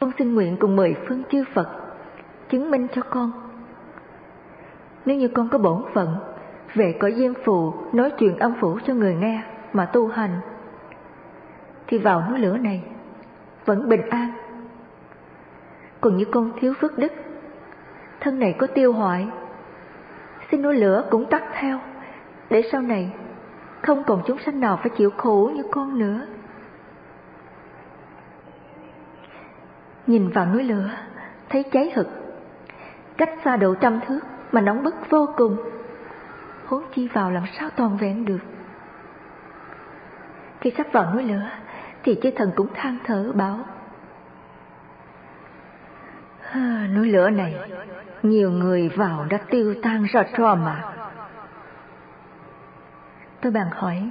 Con xin nguyện cùng mười phương chư Phật chứng minh cho con. Nếu như con có bổn phận về cõi diêm phù nói chuyện âm phủ cho người nghe mà tu hành, thì vào núi lửa này vẫn bình an. Còn như con thiếu phước đức, thân này có tiêu hoại, xin núi lửa cũng tắt theo, để sau này không còn chúng sanh nào phải chịu khổ như con nữa. Nhìn vào núi lửa, thấy cháy hực, cách xa độ trăm thước mà nóng bức vô cùng. Huống chi vào làm sao toàn vẹn được. Khi sắp vào núi lửa, thì chư thần cũng than thở bảo. À, núi lửa này, nhiều người vào đã tiêu tan ra trò mà. Tôi bàn hỏi,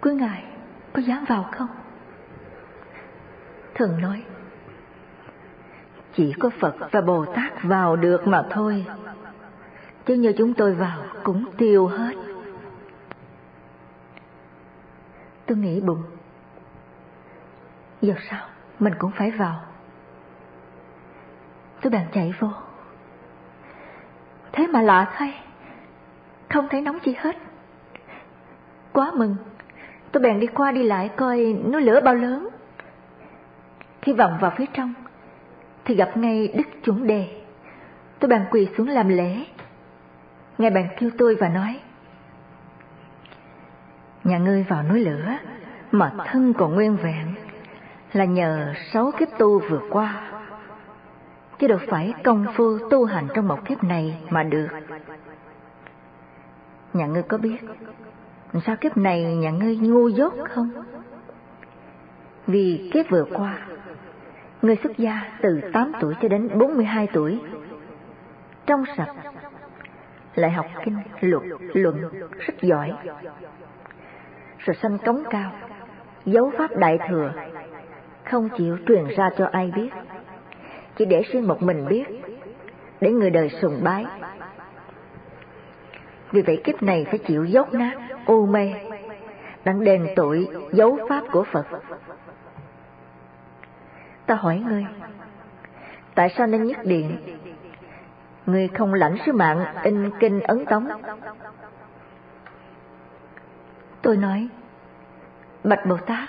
quý ngài có dám vào không? Thường nói, chỉ có Phật và Bồ Tát vào được mà thôi, chứ như chúng tôi vào cũng tiêu hết. Tôi nghĩ bụng, giờ sao mình cũng phải vào. Tôi bèn chạy vô. Thế mà lạ thay, không thấy nóng chi hết. Quá mừng, tôi bèn đi qua đi lại coi núi lửa bao lớn. Khi vòng vào phía trong, thì gặp ngay Đức Chuẩn Đề. Tôi bàn quỳ xuống làm lễ. Ngài bàn kêu tôi và nói, Nhà ngươi vào núi lửa, mà thân còn nguyên vẹn, là nhờ sáu kiếp tu vừa qua. Chứ đâu phải công phu tu hành trong một kiếp này mà được. Nhà ngươi có biết sao kiếp này nhà ngươi ngu dốt không? Vì kiếp vừa qua, người xuất gia từ 8 tuổi cho đến 42 tuổi, trong sạch, lại học kinh, luật, luận, rất giỏi, rồi sanh cống cao, dấu pháp đại thừa, không chịu truyền ra cho ai biết, chỉ để riêng một mình biết, để người đời sùng bái. Vì vậy kiếp này phải chịu dốc nát, u mê, đặng đền tội dấu pháp của Phật. Ta hỏi ngươi, tại sao nên nhất điện? Ngươi không lãnh sứ mạng in kinh ấn tống Tôi nói, Bạch Bồ Tát,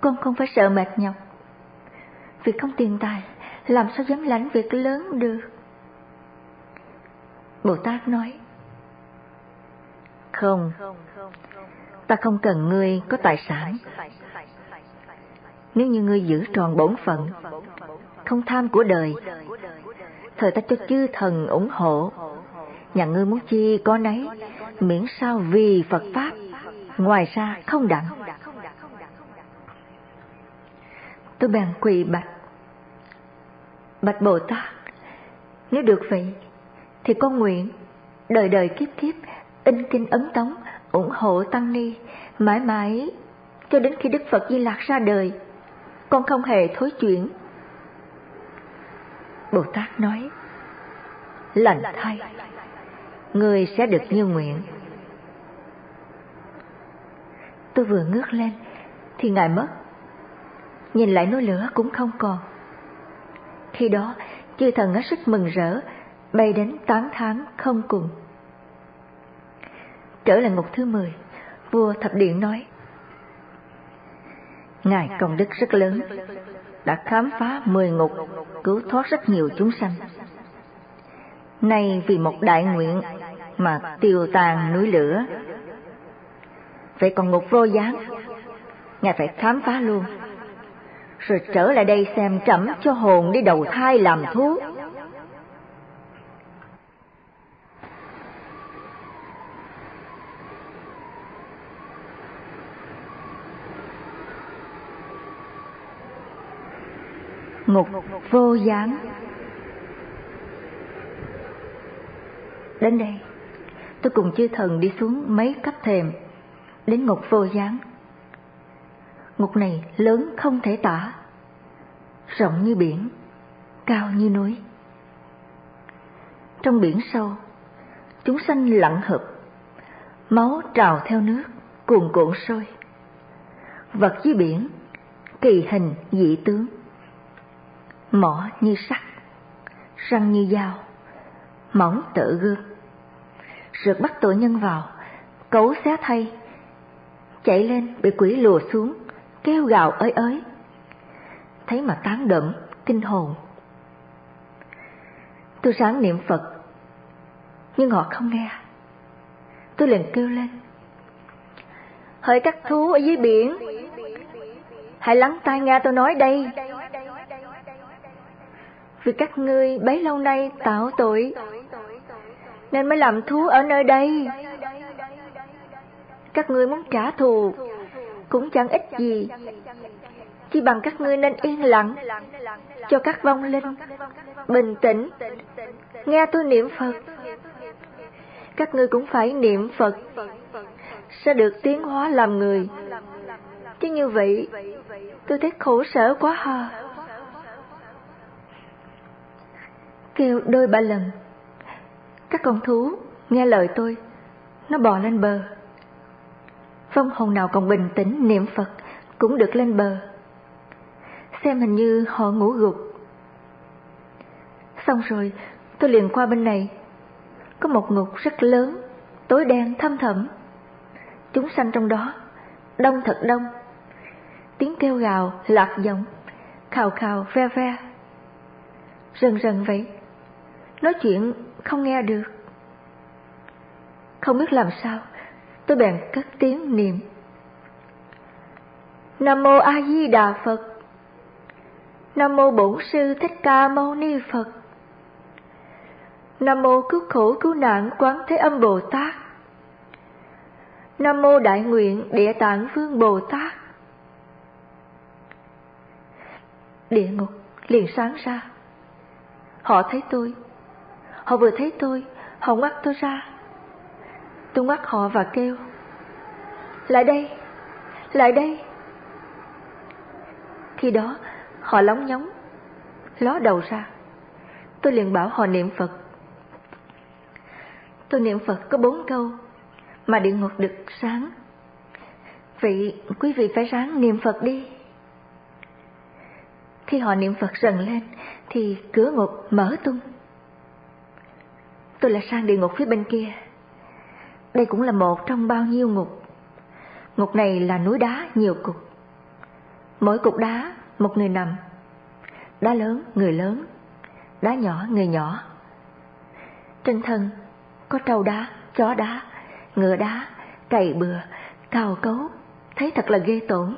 con không phải sợ mệt nhọc. Việc không tiền tài, làm sao dám lãnh việc lớn được? Bồ Tát nói, Không, ta không cần ngươi có tài sản. Nếu như ngươi giữ tròn bổn phận, không tham của đời, thời ta cho chư thần ủng hộ, nhà ngươi muốn chi có nấy, miễn sao vì Phật Pháp, ngoài ra không đặng. Tôi bèn quỳ bạch. Bạch Bồ Tát, nếu được vậy, thì con nguyện, đời đời kiếp kiếp, in kinh ấn tống, ủng hộ Tăng Ni, mãi mãi, cho đến khi Đức Phật Di Lạc ra đời, con không hề thối chuyển. Bồ Tát nói, lành thay, người sẽ được như nguyện. Tôi vừa ngước lên, thì Ngài mất. Nhìn lại núi lửa cũng không còn. Khi đó, chư thần hết sức mừng rỡ, bay đến tán thán không cùng. Trở lại ngục thứ mười, vua thập điện nói, Ngài công đức rất lớn, đã khám phá mười ngục, cứu thoát rất nhiều chúng sanh. Nay vì một đại nguyện mà tiêu tàn núi lửa. Vậy còn ngục vô gián, Ngài phải khám phá luôn. Rồi trở lại đây xem trẫm cho hồn đi đầu thai làm thuốc. Ngục vô gián Đến đây, tôi cùng chư thần đi xuống mấy cấp thềm, đến ngục vô gián. Ngục này lớn không thể tả, rộng như biển, cao như núi. Trong biển sâu, chúng sanh lặng hợp, máu trào theo nước, cuồn cuộn sôi. Vật dưới biển kỳ hình dị tướng. Mỏ như sắt, răng như dao, móng tự gương. Rượt bắt tội nhân vào, cấu xé thay, chạy lên bị quỷ lùa xuống, kêu gào ới ới. Thấy mà tán đậm, kinh hồn. Tôi sáng niệm Phật, nhưng họ không nghe. Tôi liền kêu lên. Hỡi các thú ở dưới biển, hãy lắng tai nghe tôi nói đây. Vì các ngươi bấy lâu nay tạo tội, nên mới làm thú ở nơi đây. Các ngươi muốn trả thù, cũng chẳng ích gì. Chỉ bằng các ngươi nên yên lặng, cho các vong linh, bình tĩnh, nghe tôi niệm Phật. Các ngươi cũng phải niệm Phật, sẽ được tiến hóa làm người. Chứ như vậy, tôi thấy khổ sở quá ha. Kêu đôi ba lần, các con thú nghe lời tôi, nó bò lên bờ. Phong hồn nào còn bình tĩnh niệm Phật cũng được lên bờ. Xem hình như họ ngủ gục. Xong rồi, tôi liền qua bên này. Có một ngục rất lớn, tối đen thâm thẳm. Chúng sanh trong đó, đông thật đông. Tiếng kêu gào, lạc giọng, khào khào ve ve. Rần rần vậy, nói chuyện không nghe được. Không biết làm sao, tôi bèn cất tiếng niệm. Nam mô A Di Đà Phật. Nam mô Bổn sư Thích Ca Mâu Ni Phật. Nam mô cứu khổ cứu nạn Quán Thế Âm Bồ Tát. Nam mô Đại nguyện Địa Tạng Vương Bồ Tát. Địa ngục liền sáng ra. Họ thấy tôi. Họ vừa thấy tôi, họ ngoắt tôi ra. Tôi ngoắt họ và kêu. Lại đây, lại đây. Khi đó, họ lóng nhóng, ló đầu ra. Tôi liền bảo họ niệm Phật. Tôi niệm Phật có bốn câu, mà địa ngục được sáng. Vậy quý vị phải ráng niệm Phật đi. Khi họ niệm Phật dần lên, thì cửa ngục mở tung. Tôi là sang địa ngục phía bên kia. Đây cũng là một trong bao nhiêu ngục. Ngục này là núi đá nhiều cục. Mỗi cục đá một người nằm. Đá lớn người lớn, đá nhỏ người nhỏ. Trên thân có trâu đá, chó đá, ngựa đá, cày bừa, cào cấu, thấy thật là ghê tởm.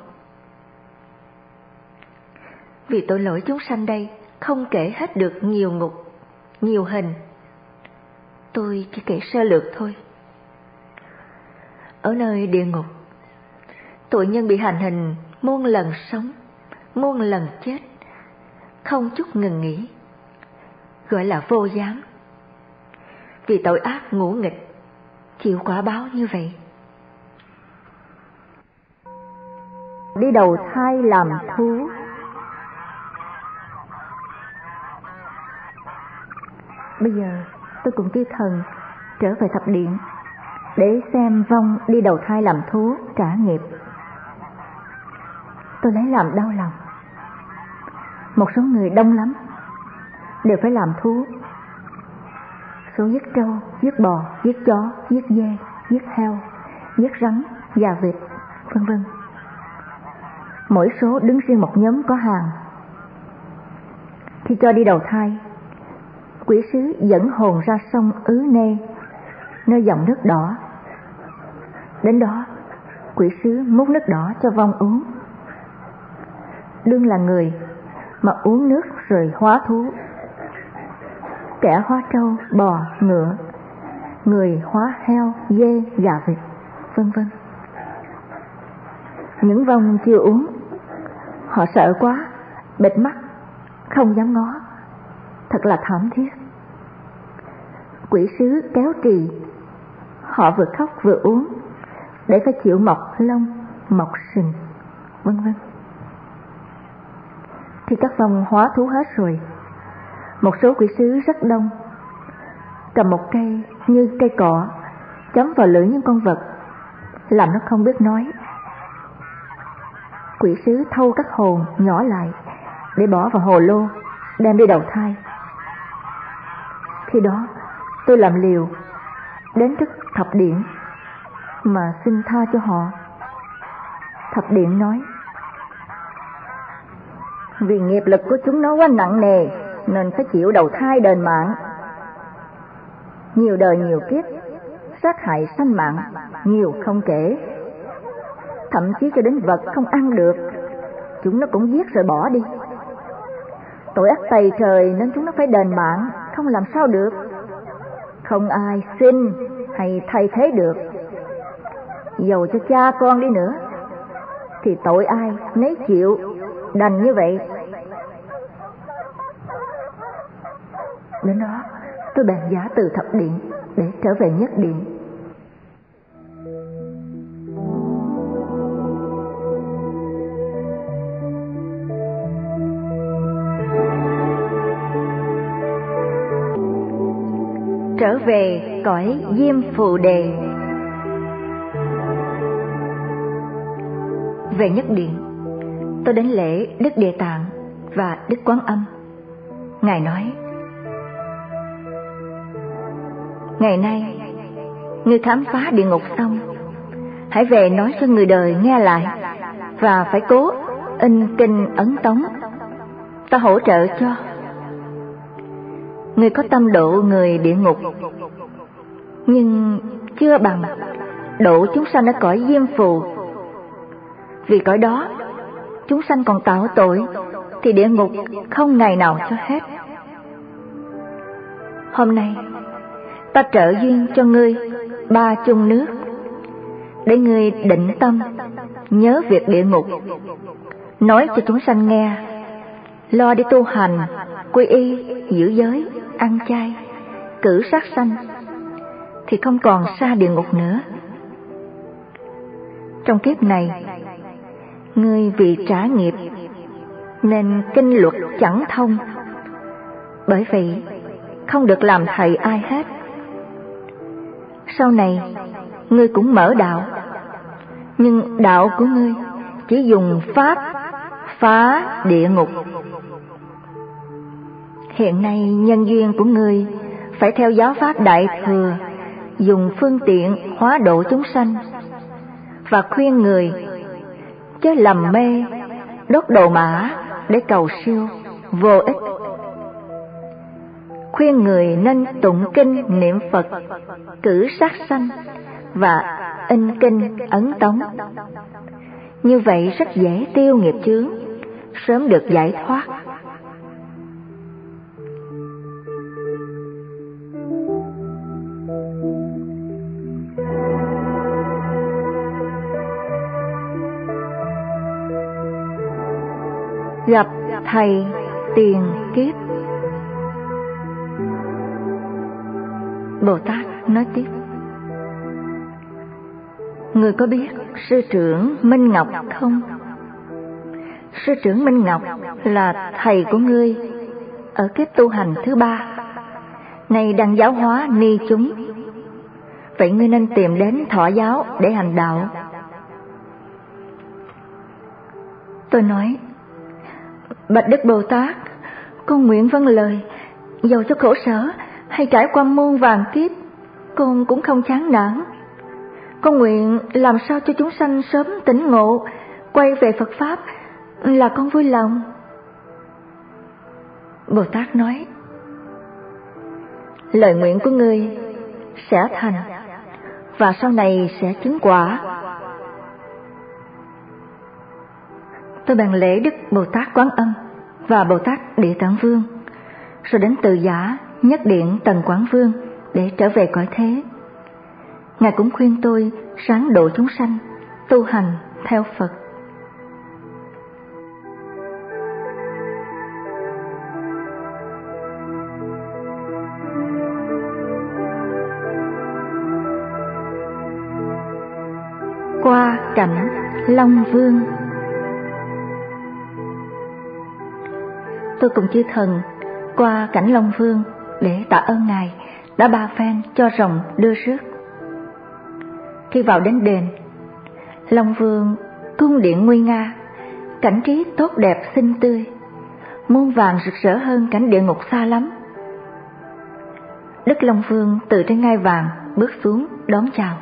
Vì tội lỗi chúng sanh đây không kể hết được nhiều ngục, nhiều hình. Tôi chỉ kể sơ lược thôi. Ở nơi địa ngục, tội nhân bị hành hình muôn lần sống, muôn lần chết, không chút ngừng nghỉ, gọi là vô giám. Vì tội ác ngũ nghịch, chịu quả báo như vậy. Đi đầu thai làm thú Bây giờ tôi cùng chư thần trở về thập điện để xem vong đi đầu thai làm thú trả nghiệp. Tôi lấy làm đau lòng. Một số người đông lắm, đều phải làm thú. Số giết trâu, giết bò, giết chó, giết dê, giết heo, giết rắn, gà vịt, vân vân. Mỗi số đứng riêng một nhóm có hàng. Khi cho đi đầu thai, quỷ sứ dẫn hồn ra sông Ứ Nê, nơi dòng nước đỏ. Đến đó, quỷ sứ múc nước đỏ cho vong uống. Đương là người mà uống nước rồi hóa thú. Kẻ hóa trâu, bò, ngựa, người hóa heo, dê, gà vịt, vân vân. Những vong chưa uống, họ sợ quá, bịt mắt, không dám ngó, thật là thảm thiết quỷ sứ kéo trì. Họ vừa khóc vừa uống để phải chịu mọc lông mọc sừng vân vân. Khi các vong hóa thú hết rồi một số quỷ sứ rất đông cầm một cây như cây cọ chấm vào lưỡi những con vật làm nó không biết nói. Quỷ sứ thâu các hồn nhỏ lại để bỏ vào hồ lô, đem đi đầu thai. Khi đó tôi làm liều đến trước thập điện mà xin tha cho họ. Thập điện nói Vì nghiệp lực của chúng nó quá nặng nề nên phải chịu đầu thai đền mạng. Nhiều đời nhiều kiếp, sát hại sanh mạng, nhiều không kể. Thậm chí cho đến vật không ăn được, chúng nó cũng giết rồi bỏ đi. Tội ác tày trời nên chúng nó phải đền mạng, không làm sao được. Không ai xin hay thay thế được. Dầu cho cha con đi nữa, thì tội ai nấy chịu, đành như vậy. Đến đó, tôi bèn giả từ thập điện để trở về nhất điện. Trở về cõi diêm phù đề. Về nhất điện, tôi đến lễ đức địa tạng và đức quán âm. Ngài nói, ngày nay, người khám phá địa ngục xong, hãy về nói cho người đời nghe lại và phải cố in kinh ấn tống. Ta hỗ trợ cho người có tâm độ người địa ngục. Nhưng chưa bằng độ chúng sanh ở cõi diêm phù. Vì cõi đó, chúng sanh còn tạo tội thì địa ngục không ngày nào cho hết. Hôm nay, ta trợ duyên cho ngươi ba chung nước để ngươi định tâm, nhớ việc địa ngục. Nói cho chúng sanh nghe, lo đi tu hành quy y, giữ giới ăn chay, cử sát sanh, thì không còn xa địa ngục nữa. Trong kiếp này, ngươi vì trả nghiệp, nên kinh luật chẳng thông. Bởi vậy, không được làm thầy ai hết. Sau này, ngươi cũng mở đạo. Nhưng đạo của ngươi chỉ dùng pháp phá địa ngục hiện nay nhân duyên của ngươi phải theo giáo pháp đại thừa, dùng phương tiện hóa độ chúng sanh và khuyên người chớ lầm mê, đốt đồ mã để cầu siêu vô ích. Khuyên người nên tụng kinh niệm phật, cử sát sanh và in kinh ấn tống. Như vậy rất dễ tiêu nghiệp chướng, sớm được giải thoát. Gặp thầy tiền kiếp. Bồ tát nói tiếp. Người có biết sư trưởng minh ngọc không? Sư trưởng minh ngọc là thầy của ngươi ở kiếp tu hành thứ ba. Nay đang giáo hóa ni chúng. Vậy ngươi nên tìm đến thọ giáo để hành đạo. Tôi nói Bạch Đức Bồ Tát, con nguyện vâng lời, dầu cho khổ sở hay trải qua muôn vàng kiếp, con cũng không chán nản. Con nguyện làm sao cho chúng sanh sớm tỉnh ngộ, quay về Phật Pháp là con vui lòng. Bồ Tát nói, lời nguyện của ngươi sẽ thành và sau này sẽ chứng quả. Tôi bàn lễ Đức Bồ Tát Quán Âm và Bồ Tát Địa Tạng Vương, rồi đến từ giả nhất điện Tần Quán Vương để trở về cõi thế. Ngài cũng khuyên tôi sáng độ chúng sanh, tu hành theo Phật. Qua cảnh Long Vương tôi cùng chư thần qua cảnh Long Vương để tạ ơn Ngài đã ba phen cho rồng đưa rước. Khi vào đến đền, Long Vương cung điện nguy nga, cảnh trí tốt đẹp xinh tươi, muôn vàng rực rỡ hơn cảnh địa ngục xa lắm. Đức Long Vương từ trên ngai vàng bước xuống đón chào.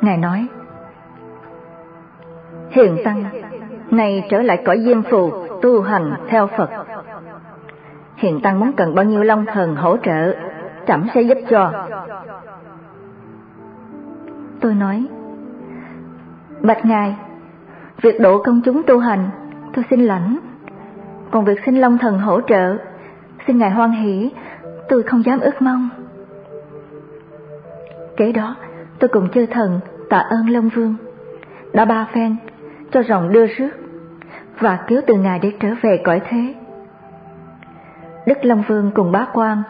Ngài nói, Hiền Tăng, này trở lại cõi diêm phù tu hành theo Phật. hiện Tăng muốn cần bao nhiêu long thần hỗ trợ, trẫm sẽ giúp cho. Tôi nói, Bạch Ngài, việc độ công chúng tu hành, tôi xin lãnh. Còn việc xin Long Thần hỗ trợ, xin Ngài hoan hỷ, tôi không dám ước mong. Kế đó, tôi cùng chư thần tạ ơn Long Vương, đã ba phen cho rồng đưa rước và cứu từ Ngài để trở về cõi thế. Đức Long Vương cùng bá quan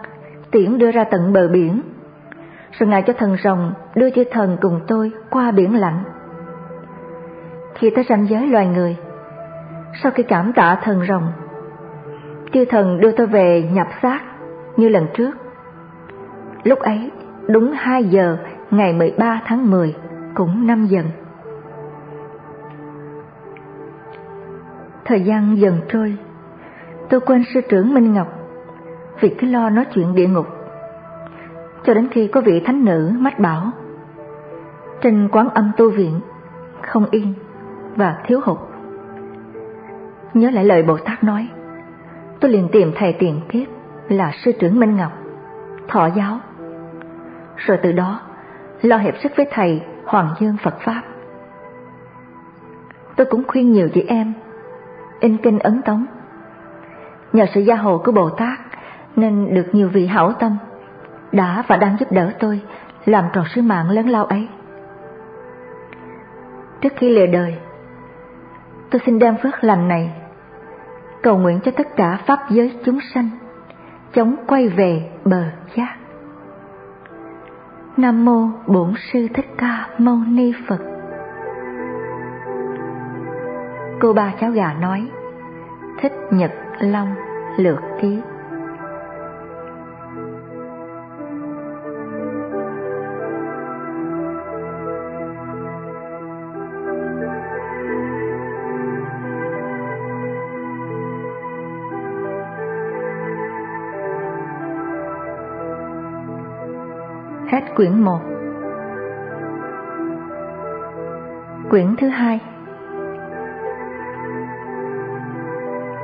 tiễn đưa ra tận bờ biển, rồi Ngài cho thần rồng đưa chư thần cùng tôi qua biển lạnh. Khi tới ranh giới loài người, sau khi cảm tạ thần rồng, chư thần đưa tôi về nhập xác như lần trước. Lúc ấy, đúng 2 giờ ngày 13 tháng 10, cũng năm dần. Thời gian dần trôi, tôi quên sư trưởng Minh Ngọc vì cứ lo nói chuyện địa ngục. Cho đến khi có vị thánh nữ mách bảo, trên quán âm tu viện, không yên và thiếu hụt. Nhớ lại lời Bồ Tát nói, tôi liền tìm thầy tiền kiếp là sư trưởng Minh Ngọc, thọ giáo. Rồi từ đó, lo hiệp sức với thầy Hoàng Dương Phật Pháp. Tôi cũng khuyên nhiều chị em, in kinh ấn tống. Nhờ sự gia hộ của Bồ Tát nên được nhiều vị hảo tâm đã và đang giúp đỡ tôi làm tròn sứ mạng lớn lao ấy. Trước khi lìa đời, tôi xin đem phước lành này cầu nguyện cho tất cả pháp giới chúng sanh chống quay về bờ giác. Nam mô Bổn sư Thích Ca Mâu Ni Phật. Cô ba cháu gà nói: Thích Nhật Long Lược Ký Hết quyển 1 Quyển thứ hai.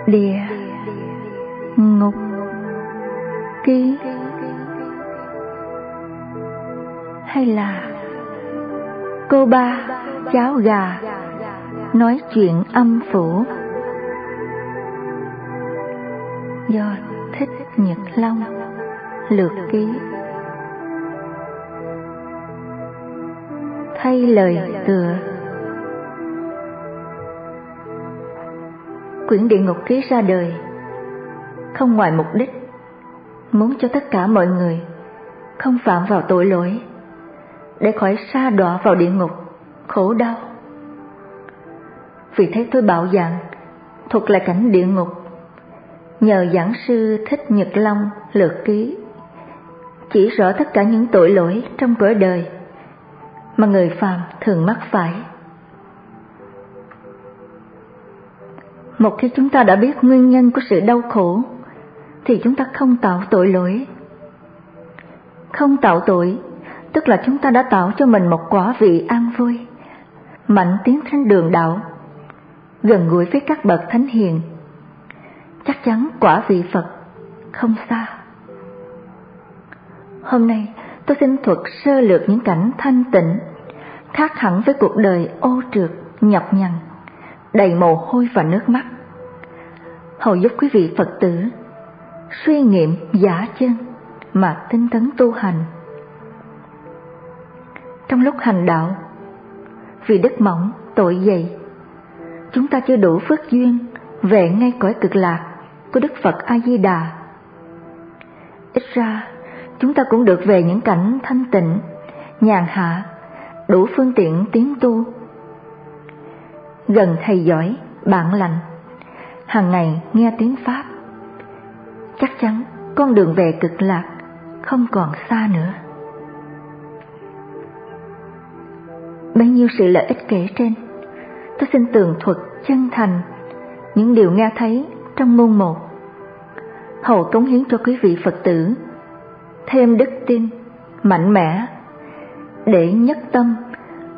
Địa Ngục Ký. Hay là Cô ba cháo gà Nói chuyện âm phủ? Do Thích Nhật Long Lược ký. Thay lời tựa quyển địa ngục ký ra đời không ngoài mục đích, muốn cho tất cả mọi người không phạm vào tội lỗi, để khỏi xa đọa vào địa ngục, khổ đau vì thế tôi bảo dạng thuật lại cảnh địa ngục, nhờ giảng sư thích nhật long lược ký, chỉ rõ tất cả những tội lỗi trong cõi đời mà người phàm thường mắc phải. Một khi chúng ta đã biết nguyên nhân của sự đau khổ, thì chúng ta không tạo tội lỗi. Không tạo tội, tức là chúng ta đã tạo cho mình một quả vị an vui, mạnh tiến trên đường đạo, gần gũi với các bậc thánh hiền. Chắc chắn quả vị Phật không xa. Hôm nay, tôi xin thuật sơ lược những cảnh thanh tịnh, khác hẳn với cuộc đời ô trượt, nhọc nhằn, đầy mồ hôi và nước mắt. Hầu giúp quý vị Phật tử suy nghiệm giả chân mà tinh tấn tu hành. Trong lúc hành đạo, vì đức mỏng, tội dày, chúng ta chưa đủ phước duyên về ngay cõi cực lạc của Đức Phật A Di Đà. Ít ra chúng ta cũng được về những cảnh thanh tịnh, nhàn hạ, đủ phương tiện tiến tu. Gần thầy giỏi, bạn lành, hàng ngày nghe tiếng Pháp. Chắc chắn con đường về cực lạc không còn xa nữa. Bấy nhiêu sự lợi ích kể trên, tôi xin tường thuật chân thành những điều nghe thấy trong môn một hầu cống hiến cho quý vị Phật tử thêm đức tin mạnh mẽ để nhất tâm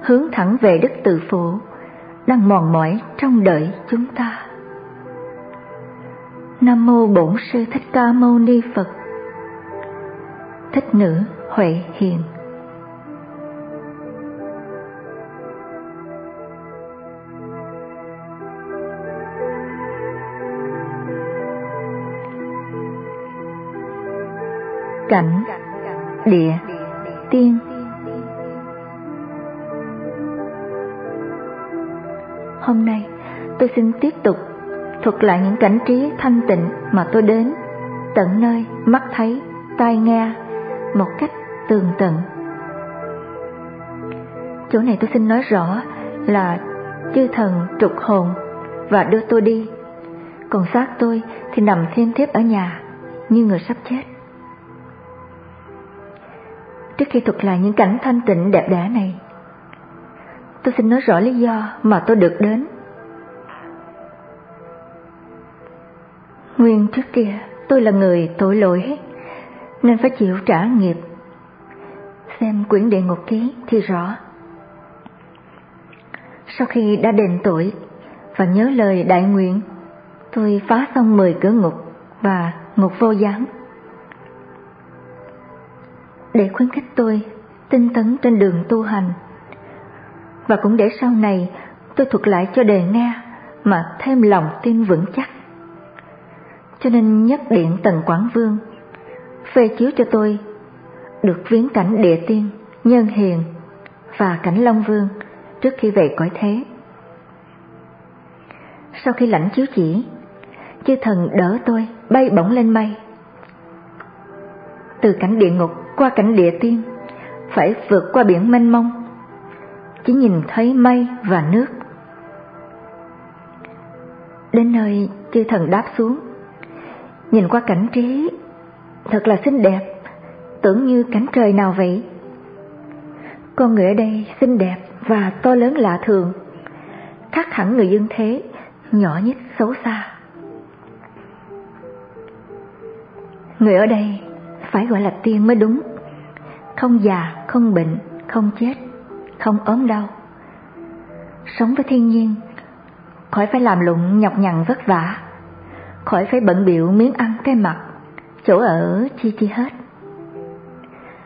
hướng thẳng về đức tự phụ đang mòn mỏi trong đợi chúng ta. Nam mô Bổn sư Thích Ca Mâu Ni Phật. Thích nữ Huệ Hiền. cảnh, địa, tiên hôm nay tôi xin tiếp tục thuật lại những cảnh trí thanh tịnh mà tôi đến tận nơi mắt thấy tai nghe một cách tường tận. Chỗ này tôi xin nói rõ là chư thần trục hồn và đưa tôi đi. Còn xác tôi thì nằm thiên thiếp ở nhà như người sắp chết. Trước khi thuật lại những cảnh thanh tịnh đẹp đẽ này, tôi xin nói rõ lý do mà tôi được đến. Nguyên trước kia tôi là người tội lỗi nên phải chịu trả nghiệp. Xem quyển địa ngục ký thì rõ. Sau khi đã đền tội và nhớ lời đại nguyện, tôi phá xong mười cửa ngục và ngục vô gián để khuyến khích tôi tinh tấn trên đường tu hành và cũng để sau này tôi thuật lại cho đề nghe mà thêm lòng tin vững chắc. Cho nên nhất điện tần quảng vương phê chiếu cho tôi được viếng cảnh địa tiên nhân hiền và cảnh long vương trước khi về cõi thế. Sau khi lãnh chiếu chỉ chư thần đỡ tôi bay bổng lên mây. Từ cảnh địa ngục qua cảnh địa tiên, phải vượt qua biển mênh mông, chỉ nhìn thấy mây và nước. Đến nơi chư thần đáp xuống, nhìn qua cảnh trí, thật là xinh đẹp, tưởng như cảnh trời nào vậy. Con người ở đây xinh đẹp và to lớn lạ thường, khác hẳn người dương thế, nhỏ nhất xấu xa. Người ở đây phải gọi là tiên mới đúng. Không già, không bệnh, không chết, không ốm đau. Sống với thiên nhiên, khỏi phải làm lụng nhọc nhằn vất vả, khỏi phải bận biệu miếng ăn cái mặt, chỗ ở chi chi hết.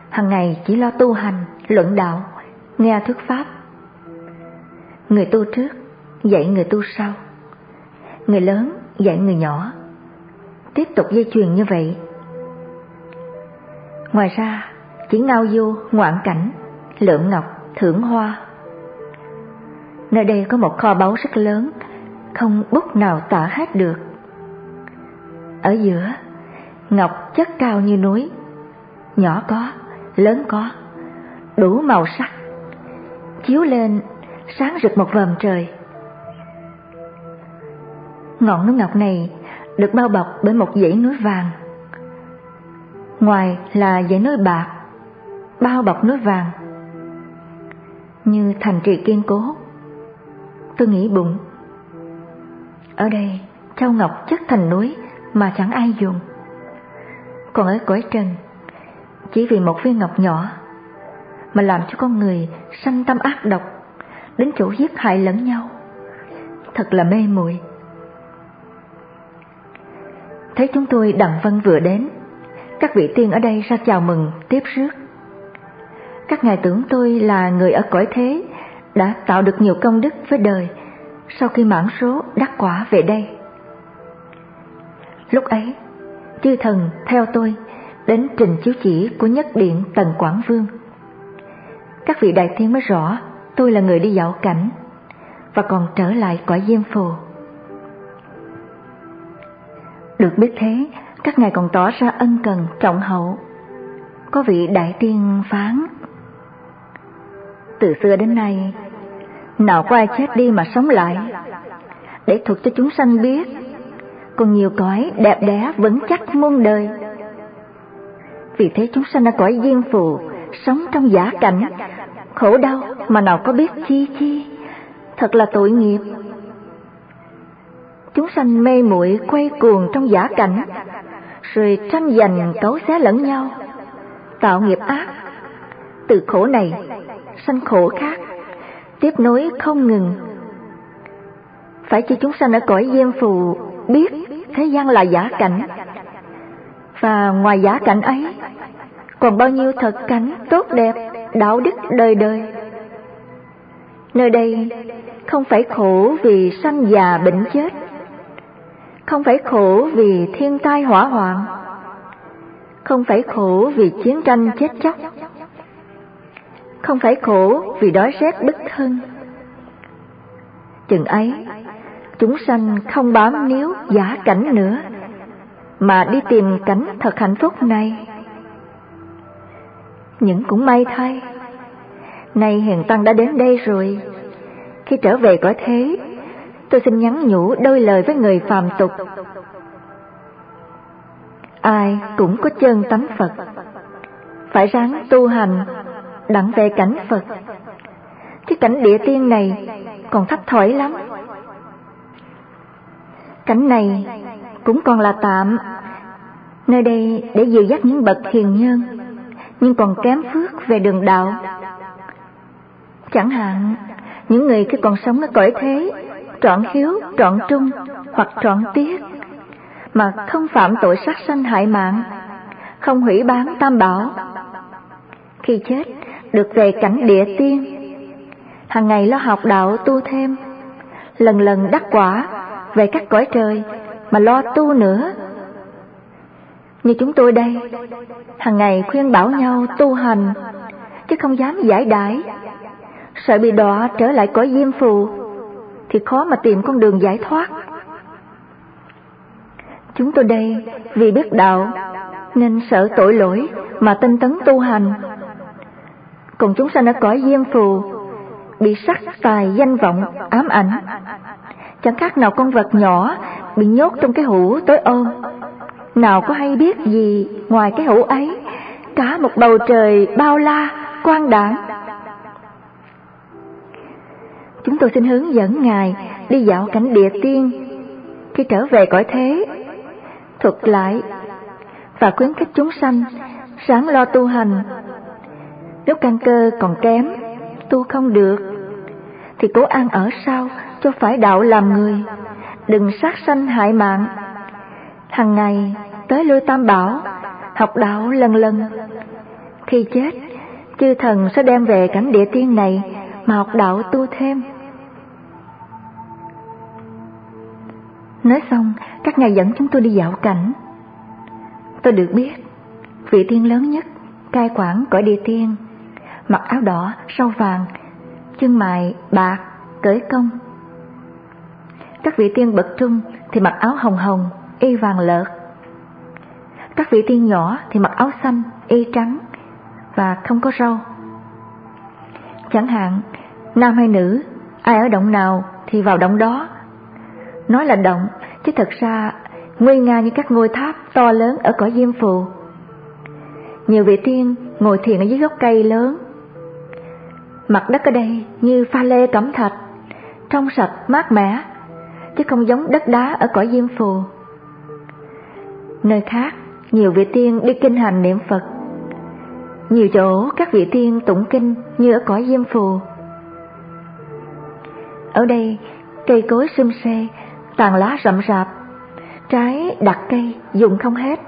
Hằng ngày chỉ lo tu hành, luận đạo, nghe thuyết pháp. Người tu trước dạy người tu sau, người lớn dạy người nhỏ. Tiếp tục dây chuyền như vậy Ngoài ra, chỉ ngao du, ngoạn cảnh, lượm ngọc, thưởng hoa. Nơi đây có một kho báu rất lớn, không bút nào tả hết được. Ở giữa, ngọc chất cao như núi, nhỏ có, lớn có, đủ màu sắc, chiếu lên sáng rực một vòm trời. Ngọn núi ngọc này được bao bọc bởi một dãy núi vàng ngoài là dãy núi bạc, bao bọc núi vàng. Như thành trì kiên cố. Tôi nghĩ bụng. Ở đây, châu ngọc chất thành núi mà chẳng ai dùng. Còn ở cõi trần, chỉ vì một viên ngọc nhỏ mà làm cho con người sanh tâm ác độc đến chỗ giết hại lẫn nhau. Thật là mê muội. Thấy chúng tôi đặng vân vừa đến, các vị tiên ở đây ra chào mừng tiếp rước. Các ngài tưởng tôi là người ở cõi thế, đã tạo được nhiều công đức với đời sau khi mãn số đắc quả về đây. Lúc ấy, chư thần theo tôi đến trình chiếu chỉ của nhất điện Tần Quảng Vương. Các vị đại thiên mới rõ tôi là người đi dạo cảnh và còn trở lại cõi diêm phù. Được biết thế, các ngài còn tỏ ra ân cần trọng hậu. Có vị đại tiên phán. Từ xưa đến nay, nào có ai chết đi mà sống lại, để thuật cho chúng sanh biết, còn nhiều cõi đẹp đẽ vững chắc muôn đời. Vì thế chúng sanh ở cõi duyên phù, sống trong giả cảnh, khổ đau mà nào có biết chi chi, thật là tội nghiệp. chúng sanh mê muội quay cuồng trong giả cảnh, rồi tranh giành cấu xé lẫn nhau, tạo nghiệp ác. Từ khổ này, sanh khổ khác, tiếp nối không ngừng. Phải cho chúng sanh ở cõi diêm phù biết thế gian là giả cảnh, và ngoài giả cảnh ấy, còn bao nhiêu thật cảnh tốt đẹp, đạo đức đời đời. Nơi đây không phải khổ vì sanh già bệnh chết, không phải khổ vì thiên tai hỏa hoạn, không phải khổ vì chiến tranh chết chóc, không phải khổ vì đói rét bức thân. Chừng ấy, chúng sanh không bám níu giả cảnh nữa, mà đi tìm cảnh thật hạnh phúc này. Những cũng may thay, nay hiền tăng đã đến đây rồi. Khi trở về cõi thế, tôi xin nhắn nhủ đôi lời với người phàm tục. Ai cũng có chân tánh Phật, phải ráng tu hành, đặng về cảnh Phật. Chứ cảnh địa tiên này còn thấp thỏi lắm. Cảnh này cũng còn là tạm, nơi đây để dìu dắt những bậc hiền nhân, nhưng còn kém phước về đường đạo. Chẳng hạn, những người khi còn sống ở cõi thế trọn hiếu, trọn trung hoặc trọn tiết, mà không phạm tội sát sanh hại mạng, không hủy bán tam bảo. Khi chết, được về cảnh địa tiên, hàng ngày lo học đạo tu thêm, lần lần đắc quả về các cõi trời mà lo tu nữa. Như chúng tôi đây, hàng ngày khuyên bảo nhau tu hành, chứ không dám giải đãi, sợ bị đọa trở lại cõi diêm phù thì khó mà tìm con đường giải thoát. Chúng tôi đây vì biết đạo nên sợ tội lỗi mà tinh tấn tu hành. Còn chúng sanh ở cõi diêm phù bị sắc tài danh vọng ám ảnh. Chẳng khác nào con vật nhỏ bị nhốt trong cái hũ tối ôm. Nào có hay biết gì ngoài cái hũ ấy, cả một bầu trời bao la, quang đảng chúng tôi xin hướng dẫn Ngài đi dạo cảnh địa tiên khi trở về cõi thế, thuật lại và khuyến khích chúng sanh sáng lo tu hành. Nếu căn cơ còn kém, tu không được, thì cố ăn ở sau cho phải đạo làm người, đừng sát sanh hại mạng. Hằng ngày tới lôi tam bảo, học đạo lần lần. Khi chết, chư thần sẽ đem về cảnh địa tiên này mà học đạo tu thêm. Nói xong, các ngài dẫn chúng tôi đi dạo cảnh. Tôi được biết, vị tiên lớn nhất, cai quản cõi địa tiên, mặc áo đỏ, sâu vàng, chân mài, bạc, cởi công. Các vị tiên bậc trung thì mặc áo hồng hồng, y vàng lợt. Các vị tiên nhỏ thì mặc áo xanh, y trắng và không có râu. Chẳng hạn, nam hay nữ, ai ở động nào thì vào động đó nói là động, chứ thật ra nguy nga như các ngôi tháp to lớn ở cõi diêm phù. Nhiều vị tiên ngồi thiền ở dưới gốc cây lớn. Mặt đất ở đây như pha lê cẩm thạch, trong sạch mát mẻ, chứ không giống đất đá ở cõi diêm phù. Nơi khác, nhiều vị tiên đi kinh hành niệm Phật. Nhiều chỗ các vị tiên tụng kinh như ở cõi diêm phù. Ở đây, cây cối sum xê tàn lá rậm rạp, trái đặt cây dùng không hết.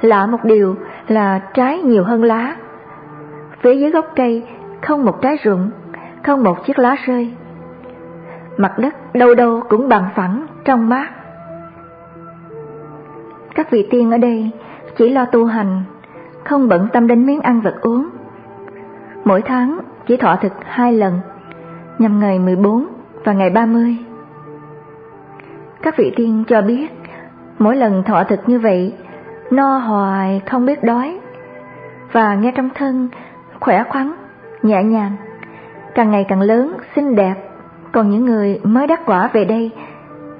Lạ một điều là trái nhiều hơn lá. Phía dưới gốc cây không một trái rụng, không một chiếc lá rơi. Mặt đất đâu đâu cũng bằng phẳng, trong mát. Các vị tiên ở đây chỉ lo tu hành, không bận tâm đến miếng ăn vật uống. Mỗi tháng chỉ thọ thực hai lần, nhằm ngày 14 và ngày 30. Các vị tiên cho biết, mỗi lần thọ thực như vậy, no hoài không biết đói, và nghe trong thân khỏe khoắn, nhẹ nhàng, càng ngày càng lớn, xinh đẹp. Còn những người mới đắc quả về đây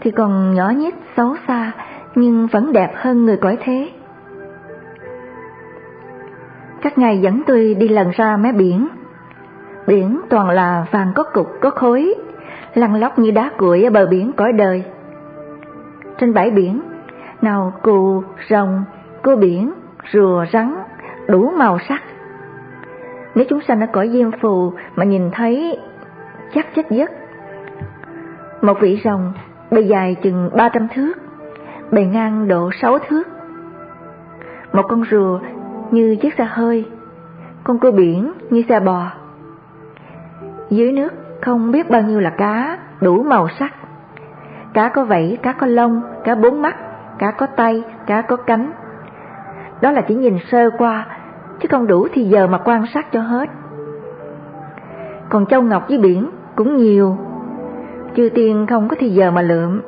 thì còn nhỏ nhít, xấu xa, nhưng vẫn đẹp hơn người cõi thế. Các ngài dẫn tôi đi lần ra mé biển. Biển toàn là vàng có cục, có khối, lăn lóc như đá cuội ở bờ biển cõi đời. Trên bãi biển, nào cù, rồng, cua biển, rùa, rắn, đủ màu sắc. Nếu chúng sanh ở cõi diêm phù mà nhìn thấy chắc chết giấc. Một vị rồng bề dài chừng 300 thước, bề ngang độ 6 thước. Một con rùa như chiếc xe hơi, con cua biển như xe bò. Dưới nước không biết bao nhiêu là cá đủ màu sắc. Cá có vảy, cá có lông, cá bốn mắt, cá có tay, cá có cánh. Đó là chỉ nhìn sơ qua, chứ không đủ thì giờ mà quan sát cho hết. Còn châu ngọc với biển cũng nhiều, chư tiên không có thì giờ mà lượm.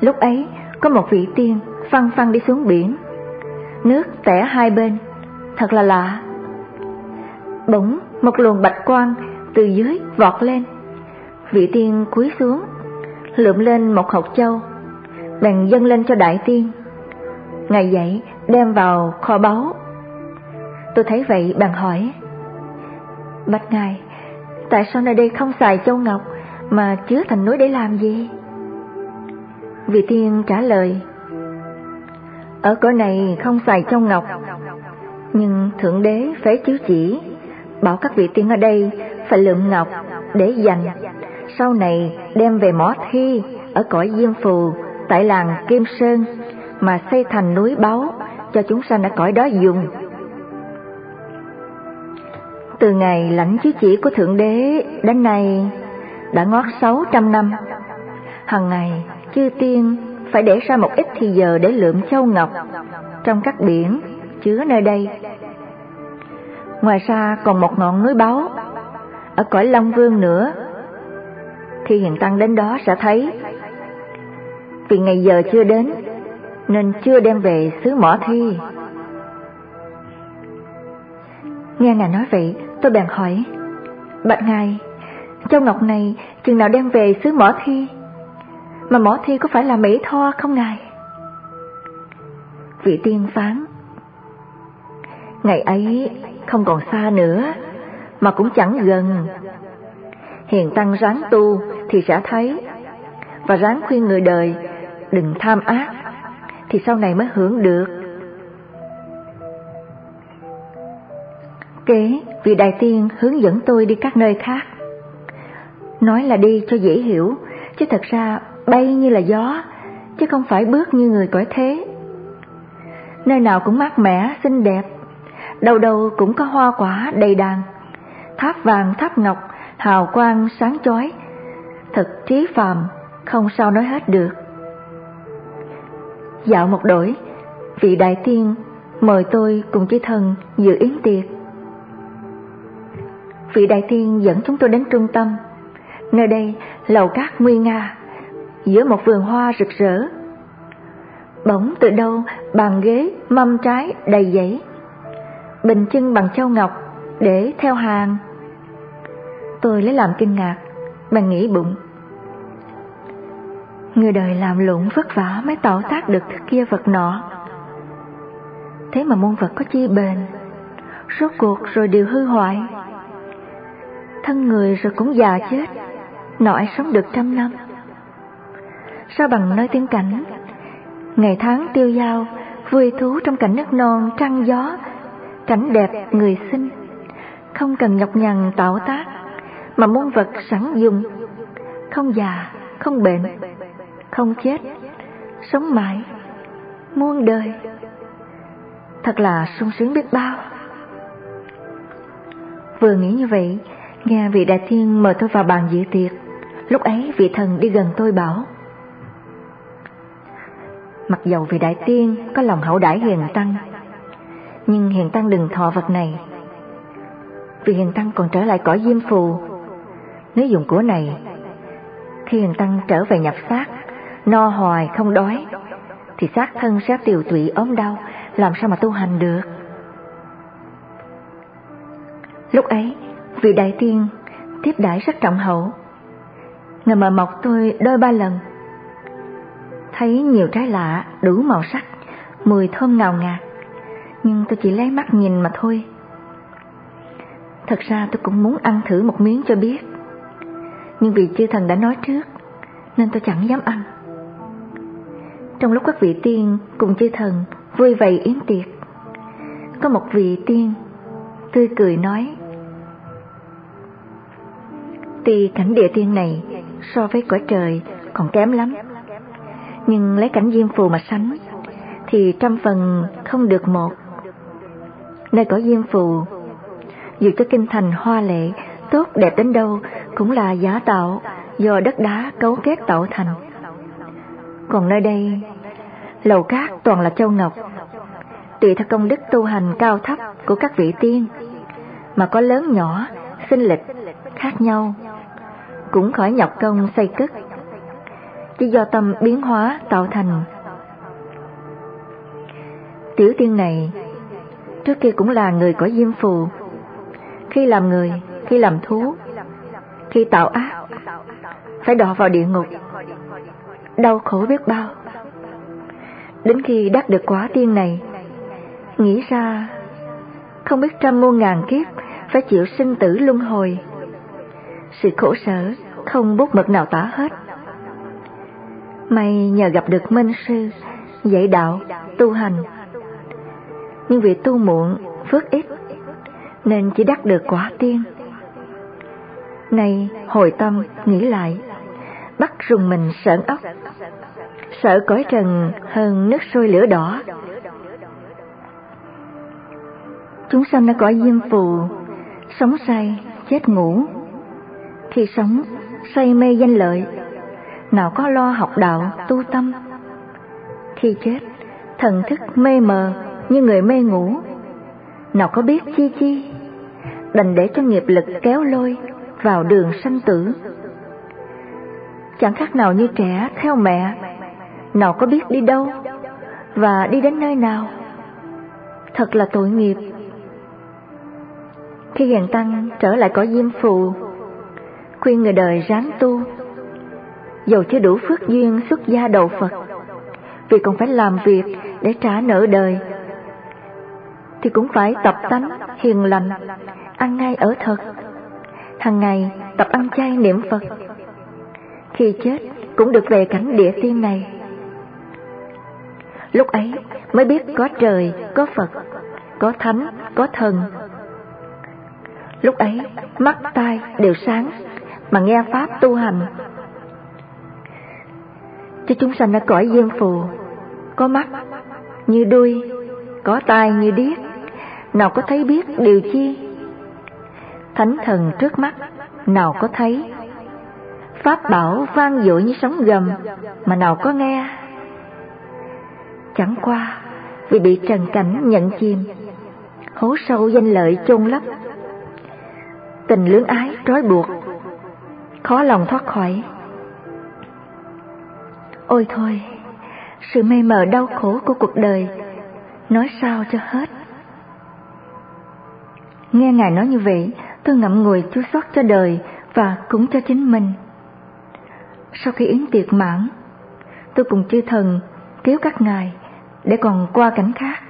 Lúc ấy, có một vị tiên phăng phăng đi xuống biển, nước tẻ hai bên, thật là lạ. Bỗng một luồng bạch quang từ dưới vọt lên, vị tiên cúi xuống, lượm lên một hộp châu, bèn dâng lên cho đại tiên. Ngài dậy đem vào kho báu. Tôi thấy vậy bèn hỏi, Bạch Ngài, tại sao nơi đây không xài châu ngọc mà chứa thành núi để làm gì? Vị tiên trả lời, ở cõi này không xài châu ngọc, nhưng Thượng Đế phế chiếu chỉ, bảo các vị tiên ở đây phải lượm ngọc để dành, sau này đem về mỏ thi ở cõi Diêm Phù tại làng Kim Sơn mà xây thành núi báu cho chúng sanh ở cõi đó dùng. Từ ngày lãnh chiếu chỉ của Thượng Đế đến nay đã ngót sáu trăm năm. Hằng ngày, chư tiên phải để ra một ít thì giờ để lượm châu ngọc trong các biển chứa nơi đây. Ngoài ra còn một ngọn núi báu ở cõi Long Vương nữa. Khi hiện tăng đến đó sẽ thấy vì ngày giờ chưa đến nên chưa đem về xứ mỏ thi. Nghe ngài nói vậy, tôi bèn hỏi, Bạch Ngài, châu ngọc này chừng nào đem về xứ mỏ thi? Mà mỏ thi có phải là Mỹ Tho không Ngài? Vị tiên phán, Ngày ấy không còn xa nữa, mà cũng chẳng gần. Hiền tăng ráng tu thì sẽ thấy, và ráng khuyên người đời đừng tham ác, thì sau này mới hưởng được. Kế, vị đại tiên hướng dẫn tôi đi các nơi khác. Nói là đi cho dễ hiểu, chứ thật ra bay như là gió, chứ không phải bước như người cõi thế. Nơi nào cũng mát mẻ, xinh đẹp, đầu đầu cũng có hoa quả đầy đàn, tháp vàng tháp ngọc, hào quang sáng chói, thật trí phàm, không sao nói hết được. Dạo một đổi, vị đại tiên mời tôi cùng chư thần dự yến tiệc. Vị đại tiên dẫn chúng tôi đến trung tâm, nơi đây lầu cát nguy nga, giữa một vườn hoa rực rỡ. Bỗng từ đâu bàn ghế mâm trái đầy dãy, bình chân bằng châu ngọc để theo hàng. Tôi lấy làm kinh ngạc, bèn nghĩ bụng. Người đời làm lụng vất vả mới tạo tác được thứ kia vật nọ. Thế mà môn vật có chi bền, rốt cuộc rồi đều hư hoại. Thân người rồi cũng già chết, nọ sống được trăm năm. Sao bằng nơi tiên cảnh, ngày tháng tiêu dao, vui thú trong cảnh nước non trăng gió, cảnh đẹp người sinh, không cần nhọc nhằn tạo tác, mà môn vật sẵn dùng, không già, không bệnh, không chết, sống mãi, muôn đời. Thật là sung sướng biết bao. Vừa nghĩ như vậy, nghe vị đại thiên mời tôi vào bàn dự tiệc. Lúc ấy vị thần đi gần tôi bảo Mặc dầu vị đại tiên có lòng hậu đãi hiền tăng Nhưng hiền tăng đừng thọ vật này Vì hiền tăng còn trở lại cõi diêm phù Nếu dùng của này Khi hiền tăng trở về nhập xác No hoài, không đói. Thì xác thân sẽ tiều tụy ốm đau, Làm sao mà tu hành được? Lúc ấy, Vị đại tiên tiếp đãi rất trọng hậu. Ngài mời mọc tôi đôi ba lần. Thấy nhiều trái lạ, đủ màu sắc, Mùi thơm ngào ngạt. Nhưng tôi chỉ lấy mắt nhìn mà thôi. Thật ra tôi cũng muốn ăn thử một miếng cho biết. Nhưng vì chư thần đã nói trước, nên tôi chẳng dám ăn. Trong lúc các vị tiên cùng chư thần vui vầy yến tiệc, có một vị tiên tươi cười nói Tuy cảnh địa tiên này so với cõi trời còn kém lắm, nhưng lấy cảnh diêm phù mà sánh thì trăm phần không được một. Nơi cõi diêm phù, dù cho kinh thành hoa lệ, tốt đẹp đến đâu cũng là giả tạo do đất đá cấu kết tạo thành. Còn nơi đây, lầu cát toàn là châu ngọc, tùy theo công đức tu hành cao thấp của các vị tiên, mà có lớn nhỏ, sinh lịch, khác nhau, cũng khỏi nhọc công xây cất, chỉ do tâm biến hóa tạo thành. Tiểu tiên này, trước kia cũng là người có diêm phù, khi làm người, khi làm thú, khi tạo ác, phải đọa vào địa ngục, đau khổ biết bao. Đến khi đắc được quả tiên này, nghĩ ra không biết trăm muôn ngàn kiếp phải chịu sinh tử luân hồi. Sự khổ sở không bút mực nào tả hết. May nhờ gặp được minh sư, dạy đạo, tu hành. Nhưng vì tu muộn, phước ít, nên chỉ đắc được quả tiên. Nay hồi tâm nghĩ lại, bắt rùng mình sợn ốc, sợ cõi trần hơn nước sôi lửa đỏ. Chúng sanh đã cõi diêm phù, sống say, chết ngủ. Khi sống, say mê danh lợi, nào có lo học đạo, tu tâm. Khi chết, thần thức mê mờ như người mê ngủ, nào có biết chi chi, đành để cho nghiệp lực kéo lôi vào đường sanh tử. Chẳng khác nào như trẻ theo mẹ, nào có biết đi đâu và đi đến nơi nào. Thật là tội nghiệp. Khi hiền tăng trở lại cõi diêm phù, khuyên người đời ráng tu, dầu chưa đủ phước duyên xuất gia đầu Phật, vì còn phải làm việc để trả nợ đời, thì cũng phải tập tánh hiền lành, ăn ngay ở thật, hàng ngày tập ăn chay niệm Phật. Khi chết cũng được về cảnh địa tiên này. Lúc ấy mới biết có trời, có Phật, có thánh, có thần. Lúc ấy mắt tai đều sáng mà nghe pháp tu hành. Cho chúng sanh ở cõi dương phù, có mắt như đuôi, có tai như điếc, nào có thấy biết điều chi thánh thần trước mắt nào có thấy pháp bảo vang dội như sóng gầm, mà nào có nghe. Chẳng qua, vì bị trần cảnh nhận chìm, hố sâu danh lợi chôn lấp. Tình lưỡng ái trói buộc, khó lòng thoát khỏi. Ôi thôi, sự mê mờ đau khổ của cuộc đời, nói sao cho hết? Nghe ngài nói như vậy, tôi ngậm ngùi chú xót cho đời và cũng cho chính mình. Sau khi yến tiệc mãn, tôi cùng chư thần kéo các ngài để còn qua cảnh khác.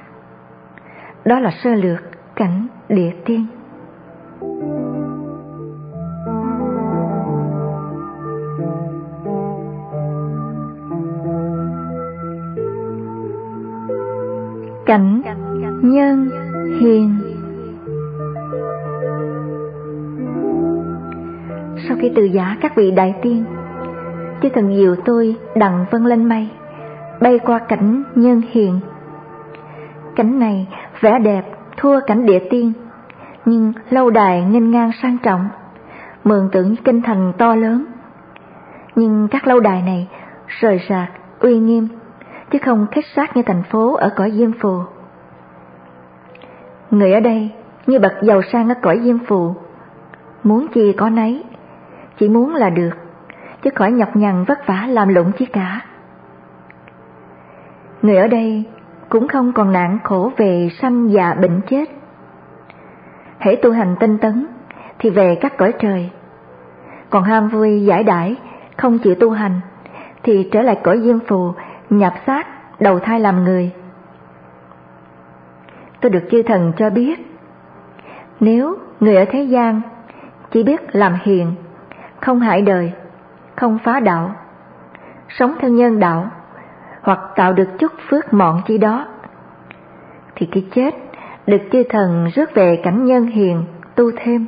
Đó là sơ lược cảnh địa tiên. Cảnh nhân hiền sau khi từ giả các vị đại tiên chứ thần diệu tôi đặng vân lên mây. Bay qua cảnh nhân hiền. Cảnh này vẻ đẹp thua cảnh địa tiên. Nhưng lâu đài nghênh ngang sang trọng. Mường tượng kinh thành to lớn. Nhưng các lâu đài này rời rạc uy nghiêm. Chứ không khách sát như thành phố ở cõi diêm phù. Người ở đây như bậc giàu sang ở cõi diêm phù. Muốn chi có nấy chỉ muốn là được, chứ khỏi nhọc nhằn vất vả làm lụng chi cả. Người ở đây cũng không còn nạn khổ về sanh già bệnh chết. Hễ tu hành tinh tấn thì về các cõi trời. Còn ham vui giải đãi, không chịu tu hành thì trở lại cõi diêm phù, nhập xác, đầu thai làm người. Tôi được chư thần cho biết, nếu người ở thế gian chỉ biết làm hiền không hại đời, không phá đạo, sống theo nhân đạo, hoặc tạo được chút phước mọn chi đó, thì khi chết được chư thần rước về cảnh nhân hiền tu thêm.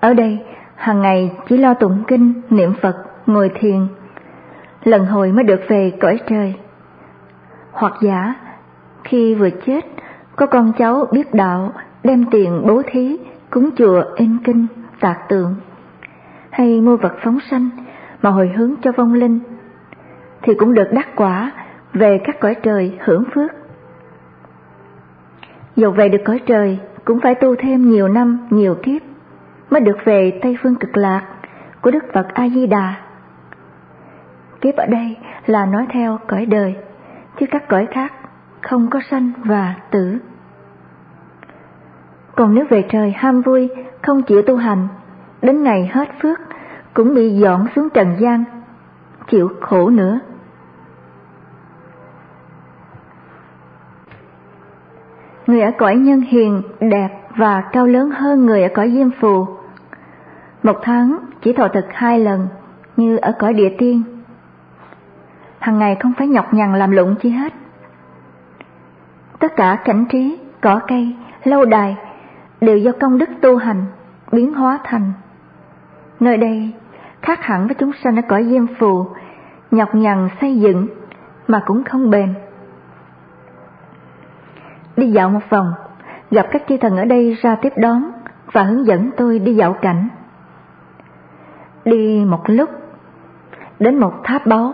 Ở đây, hàng ngày chỉ lo tụng kinh, niệm Phật, ngồi thiền, lần hồi mới được về cõi trời. Hoặc giả, khi vừa chết, có con cháu biết đạo, đem tiền bố thí, cúng chùa in kinh, tạc tượng, hay mua vật phóng sanh mà hồi hướng cho vong linh, thì cũng được đắc quả về các cõi trời hưởng phước. Dầu về được cõi trời cũng phải tu thêm nhiều năm, nhiều kiếp mới được về Tây Phương Cực Lạc của Đức Phật A Di Đà. Kiếp ở đây là nói theo cõi đời, chứ các cõi khác không có sanh và tử. Còn nếu về trời ham vui, không chịu tu hành, đến ngày hết phước cũng bị dọn xuống trần gian, chịu khổ nữa. Người ở cõi nhân hiền, đẹp và cao lớn hơn người ở cõi diêm phù. Một tháng chỉ thọ thực hai lần, như ở cõi địa tiên. Hằng ngày không phải nhọc nhằn làm lụng chi hết. Tất cả cảnh trí, cỏ cây, lâu đài đều do công đức tu hành biến hóa thành. Nơi đây khác hẳn với chúng sanh ở cõi diêm phù, nhọc nhằn xây dựng mà cũng không bền. Đi dạo một vòng, gặp các chư thần ở đây ra tiếp đón và hướng dẫn tôi đi dạo cảnh. Đi một lúc, đến một tháp báu,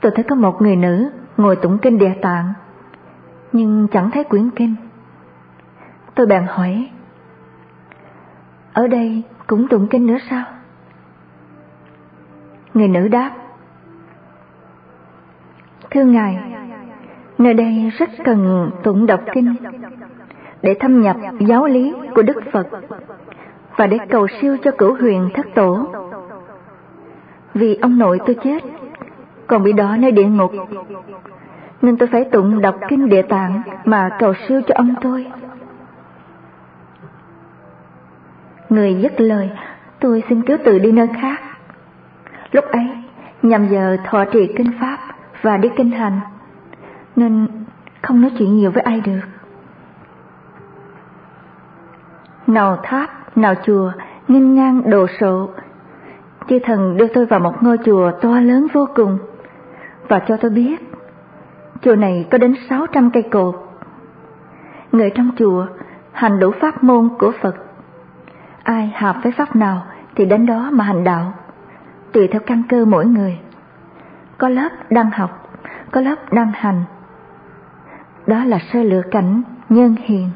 tôi thấy có một người nữ ngồi tụng kinh địa tạng, nhưng chẳng thấy quyển kinh. Tôi bèn hỏi, ở đây cũng tụng kinh nữa sao? Người nữ đáp, Thưa Ngài, nơi đây rất cần tụng đọc kinh để thâm nhập giáo lý của Đức Phật và để cầu siêu cho cửu huyền thất tổ. Vì ông nội tôi chết, còn bị đọa nơi địa ngục, nên tôi phải tụng đọc kinh địa tạng mà cầu siêu cho ông tôi. Người dứt lời, tôi xin cứu từ đi nơi khác. Lúc ấy, nhằm giờ thọ trì kinh pháp và đi kinh hành, nên không nói chuyện nhiều với ai được. Nào tháp, nào chùa, nghênh ngang đồ sộ. Chư thần đưa tôi vào một ngôi chùa to lớn vô cùng, và cho tôi biết, chùa này có đến 600 cây cột. Người trong chùa hành đủ pháp môn của Phật ai hợp với pháp nào thì đến đó mà hành đạo, tùy theo căn cơ mỗi người. Có lớp đang học, có lớp đang hành. Đó là sơ lược cảnh nhân hiền.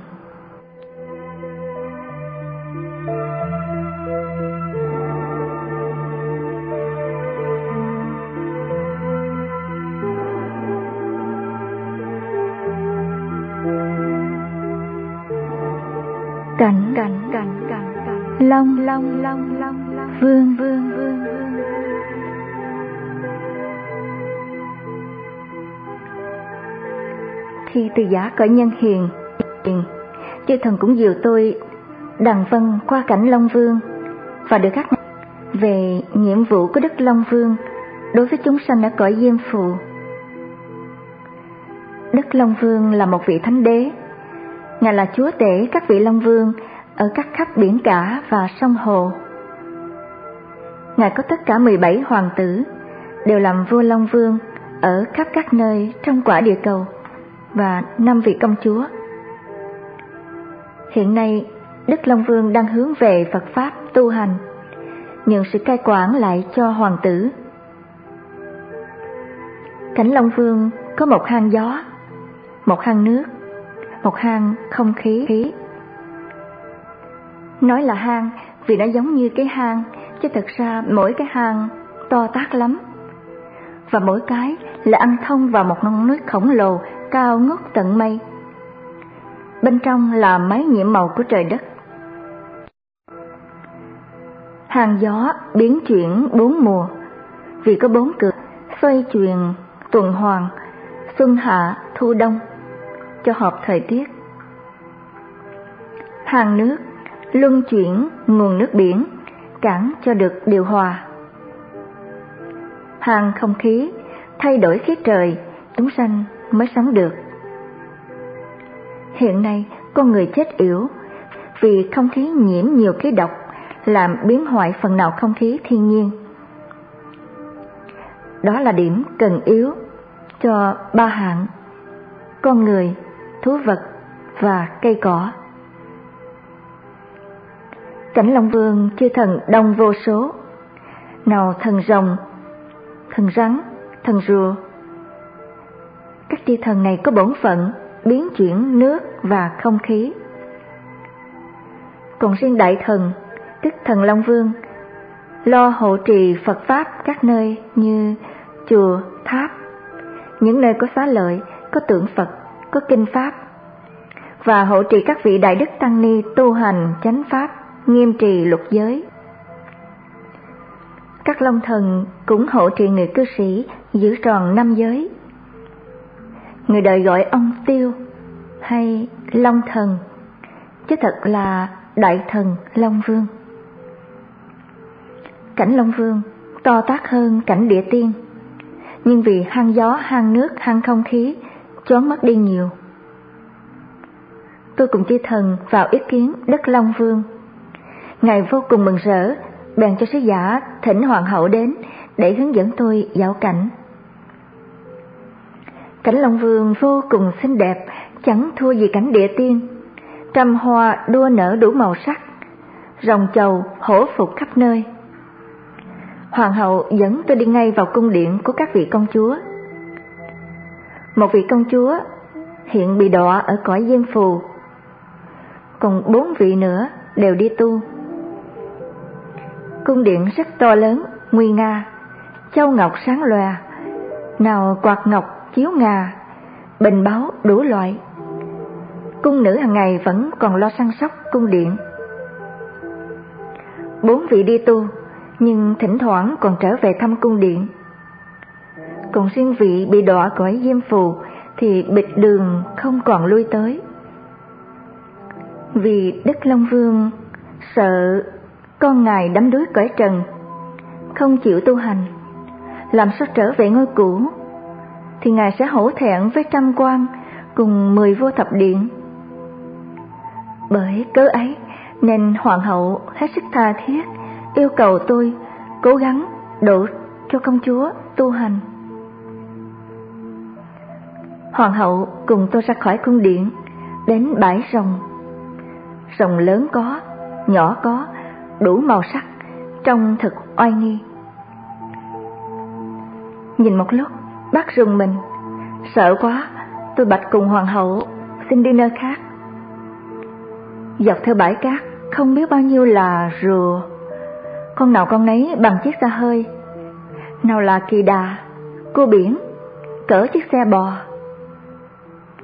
cảnh cảnh cảnh cảnh long long long long vương vương vương vương khi từ giả cõi nhân hiền. Chư thần cũng dìu tôi đằng vân qua cảnh long vương và được các về nhiệm vụ của đức long vương đối với chúng sanh ở cõi diêm phù. Đức long vương là một vị thánh đế. Ngài là chúa tể các vị long vương ở các khắp biển cả và sông hồ. Ngài có tất cả 17 hoàng tử, đều làm vua Long Vương ở khắp các nơi trong quả địa cầu và năm vị công chúa. Hiện nay, Đức Long Vương đang hướng về Phật Pháp tu hành, nhường sự cai quản lại cho hoàng tử. Cảnh Long Vương có một hang gió, một hang nước, một hang không khí khí Nói là hang vì nó giống như cái hang, chứ thật ra mỗi cái hang to tác lắm. Và mỗi cái là ăn thông vào một ngọn nước khổng lồ cao ngút tận mây. Bên trong là máy nhiễm màu của trời đất. Hàng gió biến chuyển bốn mùa, vì có bốn cực xoay chuyển tuần hoàn, xuân hạ, thu đông, cho hợp thời tiết. Hàng nước luân chuyển nguồn nước biển cản cho được điều hòa. Hàng không khí thay đổi khí trời, chúng sanh mới sống được. Hiện nay, con người chết yếu vì không khí nhiễm nhiều khí độc làm biến hoại phần nào không khí thiên nhiên. Đó là điểm cần yếu cho ba hạng con người, thú vật và cây cỏ. Cảnh Long Vương chư thần đông vô số, nào thần rồng, thần rắn, thần rùa. Các chư thần này có bổn phận biến chuyển nước và không khí. Còn riêng đại thần, tức thần Long Vương, lo hộ trì Phật Pháp các nơi như chùa, tháp, những nơi có xá lợi, có tượng Phật, có kinh Pháp, và hộ trì các vị đại đức tăng ni tu hành chánh Pháp, nghiêm trì luật giới. Các long thần cũng hộ trì người cư sĩ giữ tròn năm giới. Người đời gọi ông Tiêu hay Long Thần, chứ thật là Đại Thần Long Vương. Cảnh Long Vương to tác hơn cảnh địa tiên, nhưng vì hang gió, hang nước, hang không khí, choáng mất đi nhiều. Tôi cùng chư thần vào ý kiến đất Long Vương. Ngài vô cùng mừng rỡ, bèn cho sứ giả thỉnh hoàng hậu đến để hướng dẫn tôi dạo cảnh. Cảnh Long Vương vô cùng xinh đẹp, chẳng thua gì cảnh địa tiên. Trăm hoa đua nở đủ màu sắc, rồng chầu hổ phục khắp nơi. Hoàng hậu dẫn tôi đi ngay vào cung điện của các vị công chúa. Một vị công chúa hiện bị đọa ở cõi diêm phù, còn bốn vị nữa đều đi tu. Cung điện rất to lớn, nguy nga, châu ngọc sáng lòa, nào quạt ngọc chiếu ngà, bình báo đủ loại. Cung nữ hàng ngày vẫn còn lo săn sóc cung điện. Bốn vị đi tu, nhưng thỉnh thoảng còn trở về thăm cung điện. Còn riêng vị bị đọa cõi diêm phù thì bịch đường không còn lui tới. Vì Đức Long Vương sợ con ngài đắm đuối cõi trần, không chịu tu hành, làm sao trở về ngôi cũ thì Ngài sẽ hổ thẹn với trăm quan cùng mười vua thập điện. Bởi cớ ấy nên Hoàng hậu hết sức tha thiết yêu cầu tôi cố gắng đổ cho công chúa tu hành. Hoàng hậu cùng tôi ra khỏi cung điện, đến bãi rồng. Rồng lớn có, nhỏ có, đủ màu sắc, trông thật oai nghi. Nhìn một lúc, Bác rùng mình, sợ quá, tôi bạch cùng hoàng hậu xin đi nơi khác. Dọc theo bãi cát, không biết bao nhiêu là rùa, con nào con nấy bằng chiếc xe hơi, nào là kỳ đà, cua biển, cỡ chiếc xe bò,